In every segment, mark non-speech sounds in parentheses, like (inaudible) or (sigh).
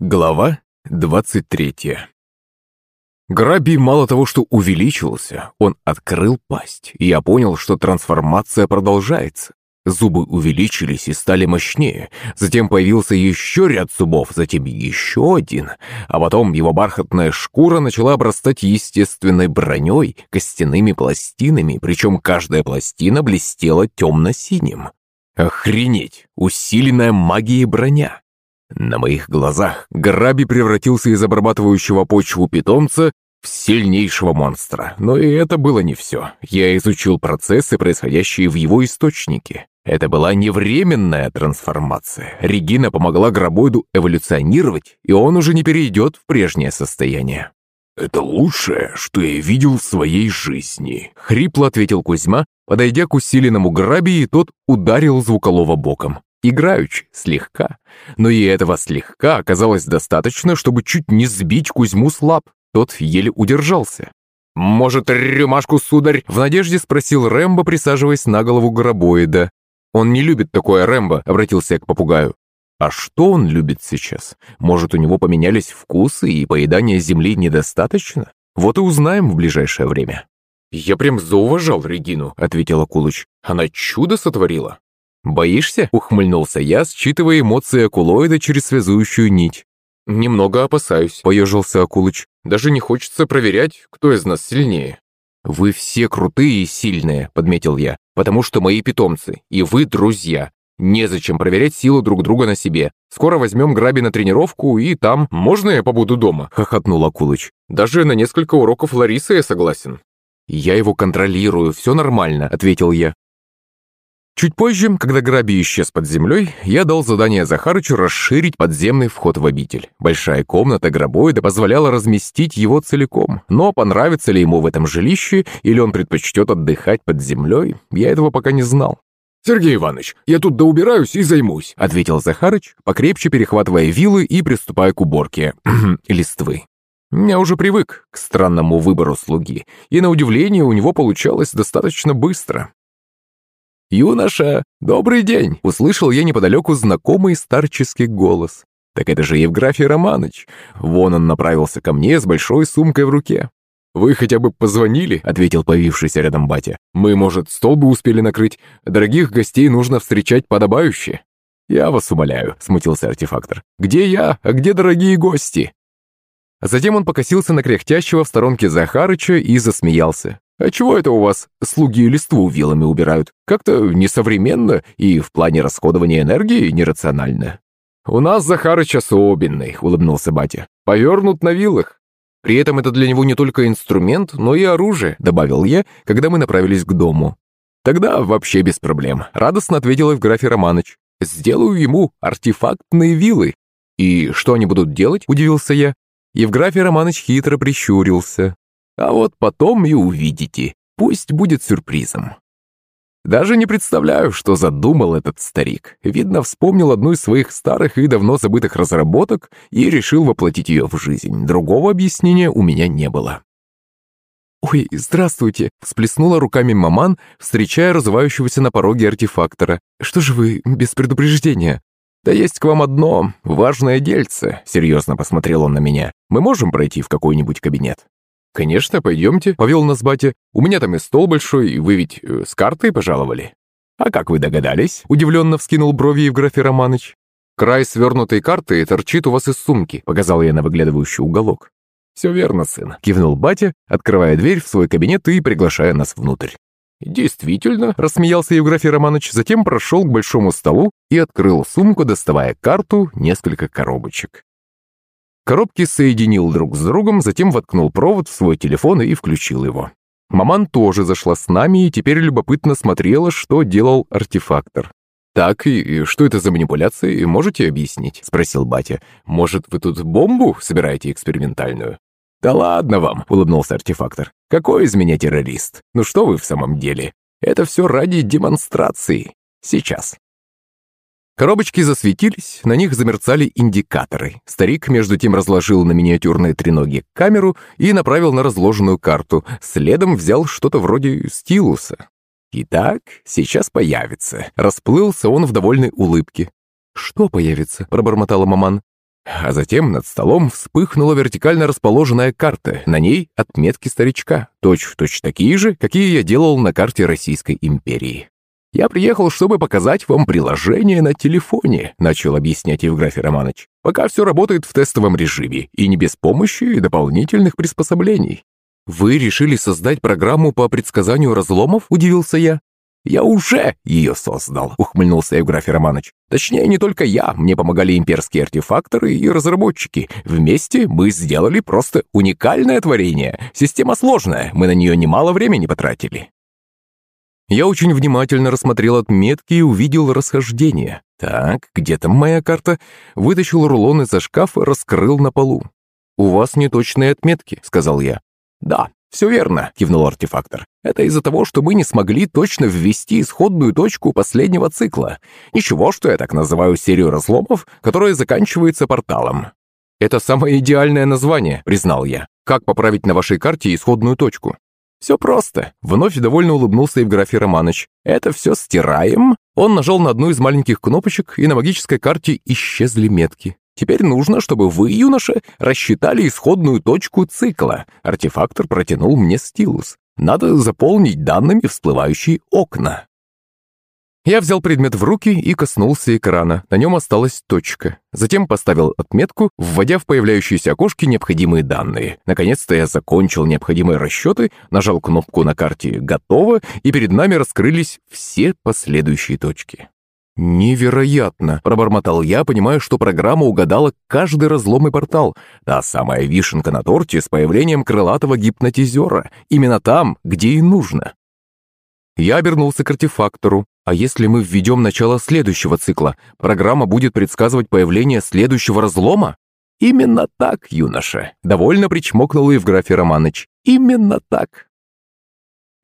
Глава 23 Граби мало того, что увеличился, он открыл пасть, и я понял, что трансформация продолжается. Зубы увеличились и стали мощнее, затем появился еще ряд зубов, затем еще один, а потом его бархатная шкура начала обрастать естественной броней, костяными пластинами, причем каждая пластина блестела темно-синим. Охренеть! Усиленная магией броня! На моих глазах Граби превратился из обрабатывающего почву питомца в сильнейшего монстра. Но и это было не все. Я изучил процессы, происходящие в его источнике. Это была не временная трансформация. Регина помогла Грабоиду эволюционировать, и он уже не перейдет в прежнее состояние. «Это лучшее, что я видел в своей жизни», — хрипло ответил Кузьма, подойдя к усиленному Граби, и тот ударил звуколова боком играючи, слегка. Но и этого слегка оказалось достаточно, чтобы чуть не сбить Кузьму с лап. Тот еле удержался. «Может, рюмашку, сударь?» В надежде спросил Рэмбо, присаживаясь на голову гробоида. «Он не любит такое, Рэмбо», — обратился я к попугаю. «А что он любит сейчас? Может, у него поменялись вкусы и поедания земли недостаточно? Вот и узнаем в ближайшее время». «Я прям зауважал Регину», — ответил Акулыч. «Она чудо сотворила». «Боишься?» — ухмыльнулся я, считывая эмоции акулоида через связующую нить. «Немного опасаюсь», — поежился Акулыч. «Даже не хочется проверять, кто из нас сильнее». «Вы все крутые и сильные», — подметил я, «потому что мои питомцы, и вы друзья. Незачем проверять силу друг друга на себе. Скоро возьмем Граби на тренировку, и там... Можно я побуду дома?» — хохотнул Акулыч. «Даже на несколько уроков Ларисы я согласен». «Я его контролирую, все нормально», — ответил я. Чуть позже, когда Граби исчез под землей, я дал задание Захарычу расширить подземный вход в обитель. Большая комната гробоида позволяла разместить его целиком, но понравится ли ему в этом жилище, или он предпочтет отдыхать под землей, я этого пока не знал. «Сергей Иванович, я тут доубираюсь и займусь», — ответил Захарыч, покрепче перехватывая вилы и приступая к уборке (clears throat) листвы. Я уже привык к странному выбору слуги, и на удивление у него получалось достаточно быстро. «Юноша, добрый день!» — услышал я неподалеку знакомый старческий голос. «Так это же Евграфий Романыч!» Вон он направился ко мне с большой сумкой в руке. «Вы хотя бы позвонили?» — ответил появившийся рядом батя. «Мы, может, стол бы успели накрыть? Дорогих гостей нужно встречать подобающе». «Я вас умоляю», — смутился артефактор. «Где я, а где дорогие гости?» Затем он покосился на кряхтящего в сторонке Захарыча и засмеялся. А чего это у вас слуги листву вилами убирают? Как-то несовременно и в плане расходования энергии нерационально. У нас Захарыч особенный, улыбнулся батя. Повернут на вилах. При этом это для него не только инструмент, но и оружие, добавил я, когда мы направились к дому. Тогда вообще без проблем, радостно ответил Евграфий Романыч. Сделаю ему артефактные вилы. И что они будут делать, удивился я. Евграфий Романыч хитро прищурился. А вот потом и увидите. Пусть будет сюрпризом. Даже не представляю, что задумал этот старик. Видно, вспомнил одну из своих старых и давно забытых разработок и решил воплотить ее в жизнь. Другого объяснения у меня не было. «Ой, здравствуйте!» – всплеснула руками маман, встречая разувающегося на пороге артефактора. «Что же вы без предупреждения?» «Да есть к вам одно важное дельце», – серьезно посмотрел он на меня. «Мы можем пройти в какой-нибудь кабинет?» «Конечно, пойдемте», — повел нас батя. «У меня там и стол большой, и вы ведь э, с картой пожаловали». «А как вы догадались?» — удивленно вскинул брови Евграфий Романыч. «Край свернутой карты торчит у вас из сумки», — показал я на выглядывающий уголок. «Все верно, сын», — кивнул батя, открывая дверь в свой кабинет и приглашая нас внутрь. «Действительно», — рассмеялся Евграфий Романович, затем прошел к большому столу и открыл сумку, доставая карту, несколько коробочек. Коробки соединил друг с другом, затем воткнул провод в свой телефон и включил его. Маман тоже зашла с нами и теперь любопытно смотрела, что делал артефактор. «Так, и что это за манипуляции, можете объяснить?» — спросил батя. «Может, вы тут бомбу собираете экспериментальную?» «Да ладно вам!» — улыбнулся артефактор. «Какой из меня террорист? Ну что вы в самом деле? Это все ради демонстрации. Сейчас». Коробочки засветились, на них замерцали индикаторы. Старик между тем разложил на миниатюрные треноги камеру и направил на разложенную карту. Следом взял что-то вроде стилуса. «Итак, сейчас появится». Расплылся он в довольной улыбке. «Что появится?» – пробормотала маман. А затем над столом вспыхнула вертикально расположенная карта. На ней отметки старичка, точь-в-точь точь такие же, какие я делал на карте Российской империи. «Я приехал, чтобы показать вам приложение на телефоне», начал объяснять Евграфий Романович. «Пока все работает в тестовом режиме и не без помощи дополнительных приспособлений». «Вы решили создать программу по предсказанию разломов?» – удивился я. «Я уже ее создал», — ухмыльнулся Евграфий Романович. «Точнее, не только я, мне помогали имперские артефакторы и разработчики. Вместе мы сделали просто уникальное творение. Система сложная, мы на нее немало времени потратили». Я очень внимательно рассмотрел отметки и увидел расхождение. Так, где там моя карта? Вытащил рулон из-за шкафа, раскрыл на полу. «У вас неточные отметки», — сказал я. «Да, «Все верно», — кивнул артефактор. «Это из-за того, что мы не смогли точно ввести исходную точку последнего цикла. Ничего, что я так называю серию разломов, которая заканчивается порталом». «Это самое идеальное название», — признал я. «Как поправить на вашей карте исходную точку?» «Все просто», — вновь довольно улыбнулся Евграфий Романович. «Это все стираем». Он нажал на одну из маленьких кнопочек, и на магической карте исчезли метки. Теперь нужно, чтобы вы, юноша, рассчитали исходную точку цикла. Артефактор протянул мне стилус. Надо заполнить данными всплывающие окна. Я взял предмет в руки и коснулся экрана. На нем осталась точка. Затем поставил отметку, вводя в появляющиеся окошки необходимые данные. Наконец-то я закончил необходимые расчеты, нажал кнопку на карте «Готово», и перед нами раскрылись все последующие точки. «Невероятно!» – пробормотал я, понимая, что программа угадала каждый разлом и портал. Та самая вишенка на торте с появлением крылатого гипнотизера. Именно там, где и нужно. Я обернулся к артефактору. А если мы введем начало следующего цикла, программа будет предсказывать появление следующего разлома? Именно так, юноша. Довольно причмокнул Евграфий Романыч. Именно так.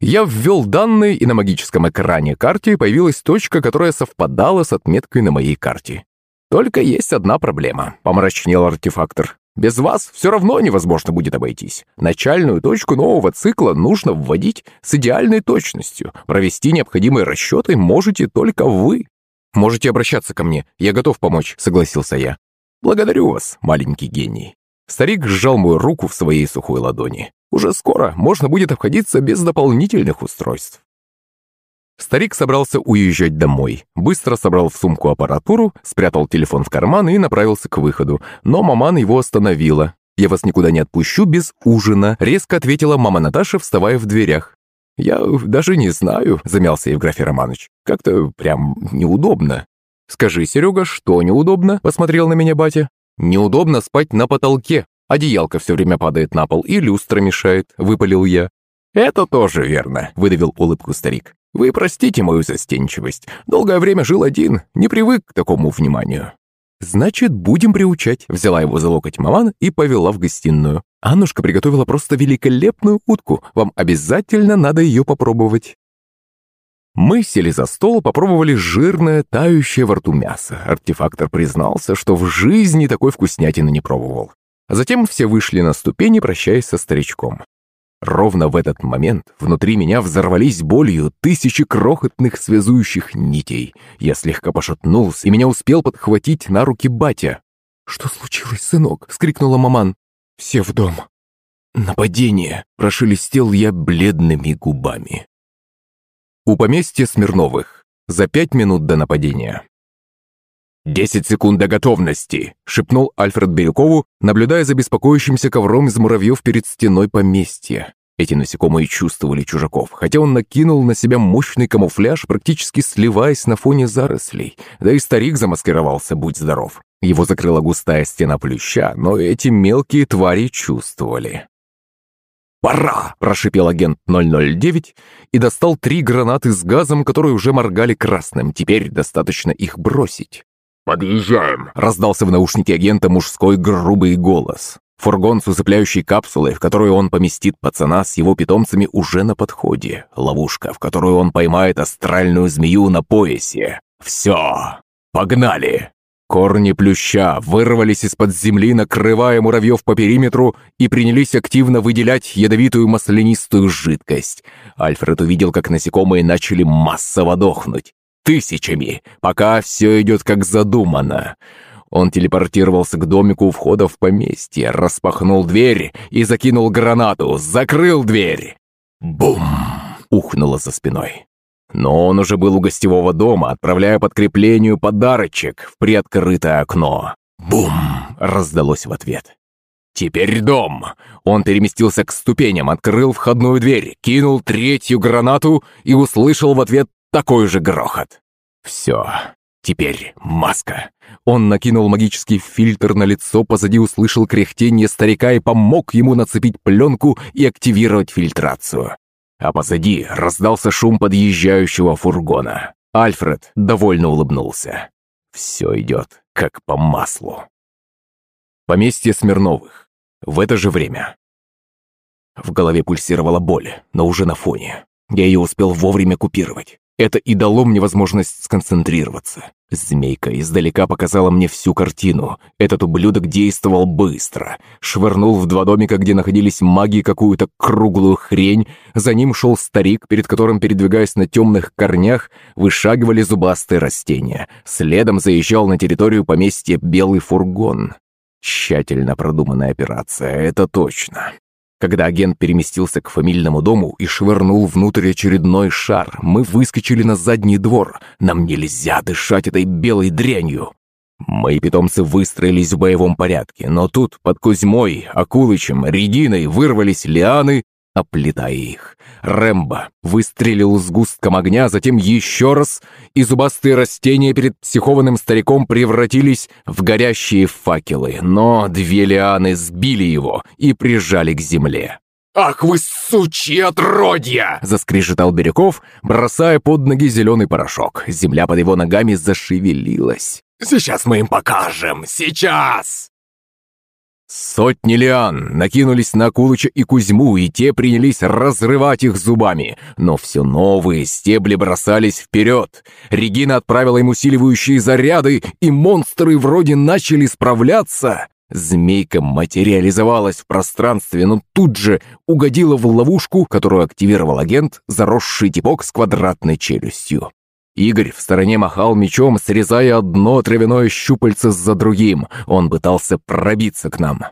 Я ввел данные, и на магическом экране карте появилась точка, которая совпадала с отметкой на моей карте. «Только есть одна проблема», — помрачнел артефактор. «Без вас все равно невозможно будет обойтись. Начальную точку нового цикла нужно вводить с идеальной точностью. Провести необходимые расчеты можете только вы». «Можете обращаться ко мне, я готов помочь», — согласился я. «Благодарю вас, маленький гений». Старик сжал мою руку в своей сухой ладони. Уже скоро можно будет обходиться без дополнительных устройств. Старик собрался уезжать домой. Быстро собрал в сумку аппаратуру, спрятал телефон в карман и направился к выходу. Но маман его остановила. «Я вас никуда не отпущу без ужина», — резко ответила мама Наташа, вставая в дверях. «Я даже не знаю», — замялся Евграфий Романович. «Как-то прям неудобно». «Скажи, Серега, что неудобно?» — посмотрел на меня батя. «Неудобно спать на потолке. Одеялко все время падает на пол, и люстра мешает», — выпалил я. «Это тоже верно», — выдавил улыбку старик. «Вы простите мою застенчивость. Долгое время жил один, не привык к такому вниманию». «Значит, будем приучать», — взяла его за локоть маман и повела в гостиную. «Аннушка приготовила просто великолепную утку. Вам обязательно надо ее попробовать». Мы сели за стол, попробовали жирное, тающее во рту мясо. Артефактор признался, что в жизни такой вкуснятины не пробовал. А затем все вышли на ступени, прощаясь со старичком. Ровно в этот момент внутри меня взорвались болью тысячи крохотных связующих нитей. Я слегка пошатнулся, и меня успел подхватить на руки батя. «Что случилось, сынок?» — вскрикнула маман. «Все в дом». «Нападение!» — прошелестел я бледными губами. У поместья Смирновых. За пять минут до нападения. «Десять секунд до готовности!» — шепнул Альфред Бирюкову, наблюдая за беспокоящимся ковром из муравьев перед стеной поместья. Эти насекомые чувствовали чужаков, хотя он накинул на себя мощный камуфляж, практически сливаясь на фоне зарослей. Да и старик замаскировался, будь здоров. Его закрыла густая стена плюща, но эти мелкие твари чувствовали. «Пора!» – прошипел агент 009 и достал три гранаты с газом, которые уже моргали красным. Теперь достаточно их бросить. «Подъезжаем!» — раздался в наушнике агента мужской грубый голос. Фургон с усыпляющей капсулой, в которую он поместит пацана с его питомцами, уже на подходе. Ловушка, в которую он поймает астральную змею на поясе. Все! Погнали! Корни плюща вырвались из-под земли, накрывая муравьев по периметру и принялись активно выделять ядовитую маслянистую жидкость. Альфред увидел, как насекомые начали массово дохнуть тысячами, пока все идет как задумано. Он телепортировался к домику у входа в поместье, распахнул дверь и закинул гранату, закрыл дверь. Бум! Ухнуло за спиной. Но он уже был у гостевого дома, отправляя подкреплению подарочек в приоткрытое окно. Бум! Раздалось в ответ. Теперь дом. Он переместился к ступеням, открыл входную дверь, кинул третью гранату и услышал в ответ такой же грохот. Все. Теперь маска. Он накинул магический фильтр на лицо, позади услышал кряхтение старика и помог ему нацепить пленку и активировать фильтрацию. А позади раздался шум подъезжающего фургона. Альфред довольно улыбнулся. Все идет как по маслу. Поместье Смирновых. В это же время. В голове пульсировала боль, но уже на фоне. Я ее успел вовремя купировать. Это и дало мне возможность сконцентрироваться. Змейка издалека показала мне всю картину. Этот ублюдок действовал быстро. Швырнул в два домика, где находились маги, какую-то круглую хрень. За ним шел старик, перед которым, передвигаясь на темных корнях, вышагивали зубастые растения. Следом заезжал на территорию поместья белый фургон. Тщательно продуманная операция, это точно. Когда агент переместился к фамильному дому и швырнул внутрь очередной шар, мы выскочили на задний двор. Нам нельзя дышать этой белой дрянью. Мои питомцы выстроились в боевом порядке, но тут под Кузьмой, Акулычем, Региной вырвались лианы, оплетая их. Рэмбо выстрелил с густком огня, затем еще раз, и зубастые растения перед психованным стариком превратились в горящие факелы, но две лианы сбили его и прижали к земле. «Ах вы сучьи отродья!» — заскрежетал Бирюков, бросая под ноги зеленый порошок. Земля под его ногами зашевелилась. «Сейчас мы им покажем! Сейчас!» Сотни лиан накинулись на Акулыча и Кузьму, и те принялись разрывать их зубами. Но все новые стебли бросались вперед. Регина отправила им усиливающие заряды, и монстры вроде начали справляться. Змейка материализовалась в пространстве, но тут же угодила в ловушку, которую активировал агент, заросший типок с квадратной челюстью. Игорь в стороне махал мечом, срезая одно травяное щупальце за другим. Он пытался пробиться к нам.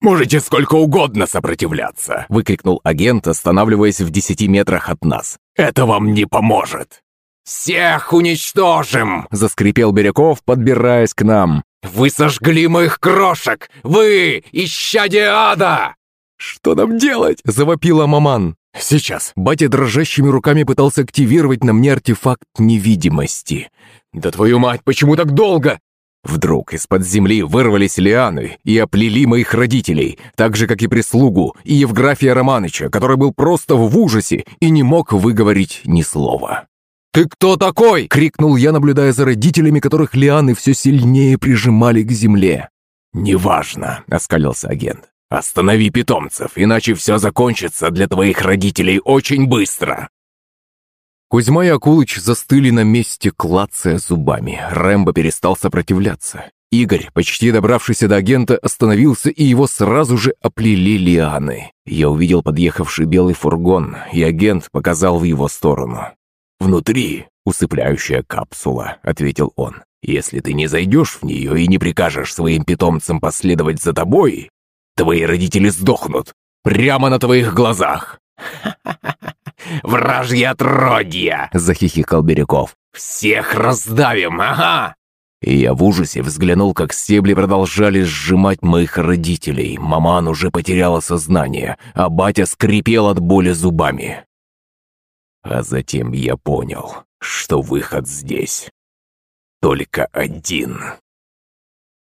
«Можете сколько угодно сопротивляться!» — выкрикнул агент, останавливаясь в десяти метрах от нас. «Это вам не поможет!» «Всех уничтожим!» — заскрипел Бирюков, подбираясь к нам. «Вы сожгли моих крошек! Вы, исчадие ада!» «Что нам делать?» — завопила маман. «Сейчас!» Батя дрожащими руками пытался активировать на мне артефакт невидимости. «Да твою мать, почему так долго?» Вдруг из-под земли вырвались лианы и оплели моих родителей, так же, как и прислугу, и Евграфия Романыча, который был просто в ужасе и не мог выговорить ни слова. «Ты кто такой?» — крикнул я, наблюдая за родителями, которых лианы все сильнее прижимали к земле. «Неважно», — оскалился агент. «Останови питомцев, иначе все закончится для твоих родителей очень быстро!» Кузьма и Акулыч застыли на месте, клацая зубами. Рэмбо перестал сопротивляться. Игорь, почти добравшийся до агента, остановился, и его сразу же оплели лианы. Я увидел подъехавший белый фургон, и агент показал в его сторону. «Внутри усыпляющая капсула», — ответил он. «Если ты не зайдешь в нее и не прикажешь своим питомцам последовать за тобой, Твои родители сдохнут. Прямо на твоих глазах. (laughs) Вражье отродье!» — захихикал Бирюков. «Всех раздавим, ага!» И я в ужасе взглянул, как стебли продолжали сжимать моих родителей. Маман уже потеряла сознание, а батя скрипел от боли зубами. А затем я понял, что выход здесь только один.